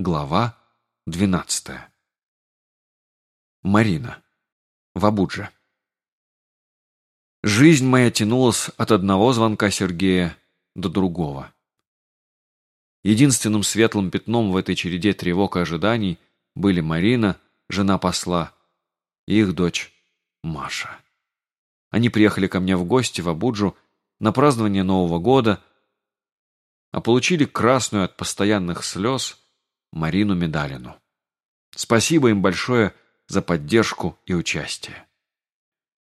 Глава двенадцатая. Марина. В Абудже. Жизнь моя тянулась от одного звонка Сергея до другого. Единственным светлым пятном в этой череде тревог и ожиданий были Марина, жена посла, и их дочь Маша. Они приехали ко мне в гости в Абуджу на празднование Нового года, а получили красную от постоянных слез – Марину Медалину. Спасибо им большое за поддержку и участие.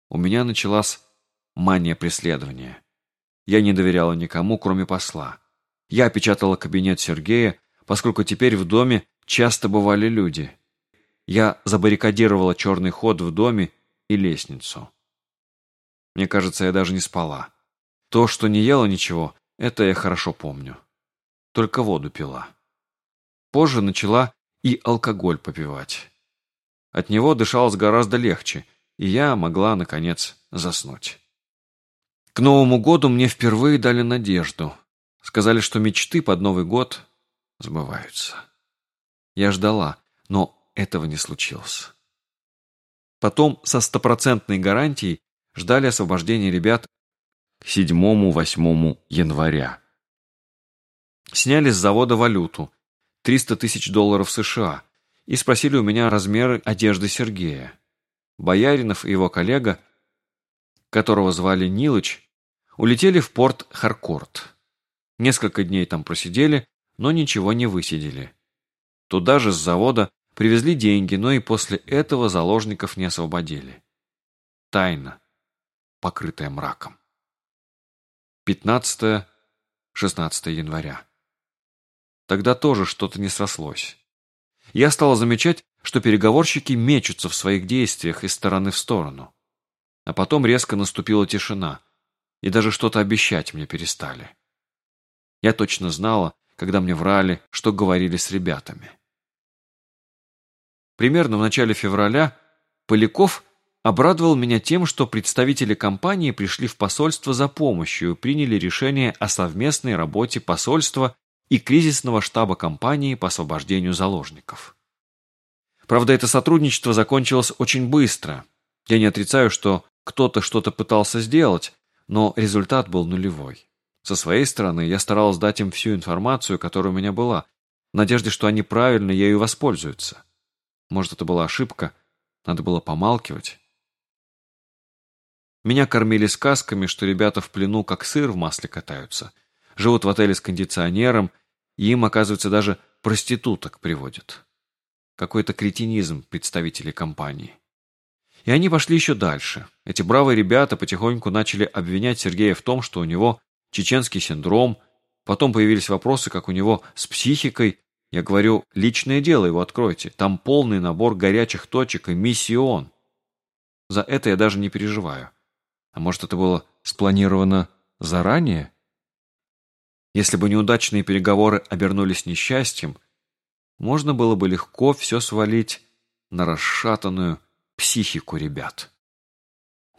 У меня началась мания преследования. Я не доверяла никому, кроме посла. Я опечатала кабинет Сергея, поскольку теперь в доме часто бывали люди. Я забаррикадировала черный ход в доме и лестницу. Мне кажется, я даже не спала. То, что не ела ничего, это я хорошо помню. Только воду пила. Позже начала и алкоголь попивать. От него дышалось гораздо легче, и я могла, наконец, заснуть. К Новому году мне впервые дали надежду. Сказали, что мечты под Новый год сбываются. Я ждала, но этого не случилось. Потом со стопроцентной гарантией ждали освобождения ребят к 7-8 января. Сняли с завода валюту, 300 тысяч долларов США и спросили у меня размеры одежды Сергея. Бояринов и его коллега, которого звали Нилыч, улетели в порт Харкорт. Несколько дней там просидели, но ничего не высидели. Туда же с завода привезли деньги, но и после этого заложников не освободили. Тайна, покрытая мраком. 15-16 января. Тогда тоже что-то не срослось. Я стала замечать, что переговорщики мечутся в своих действиях из стороны в сторону. А потом резко наступила тишина, и даже что-то обещать мне перестали. Я точно знала, когда мне врали, что говорили с ребятами. Примерно в начале февраля Поляков обрадовал меня тем, что представители компании пришли в посольство за помощью и приняли решение о совместной работе посольства и кризисного штаба компании по освобождению заложников. Правда, это сотрудничество закончилось очень быстро. Я не отрицаю, что кто-то что-то пытался сделать, но результат был нулевой. Со своей стороны, я старалась дать им всю информацию, которая у меня была, в надежде, что они правильно ею воспользуются. Может, это была ошибка, надо было помалкивать. Меня кормили сказками, что ребята в плену как сыр в масле катаются – живут в отеле с кондиционером, и им, оказывается, даже проституток приводят. Какой-то кретинизм представителей компании. И они пошли еще дальше. Эти бравые ребята потихоньку начали обвинять Сергея в том, что у него чеченский синдром, потом появились вопросы, как у него с психикой. Я говорю, личное дело его откройте, там полный набор горячих точек и миссион. За это я даже не переживаю. А может, это было спланировано заранее? Если бы неудачные переговоры обернулись несчастьем, можно было бы легко все свалить на расшатанную психику ребят.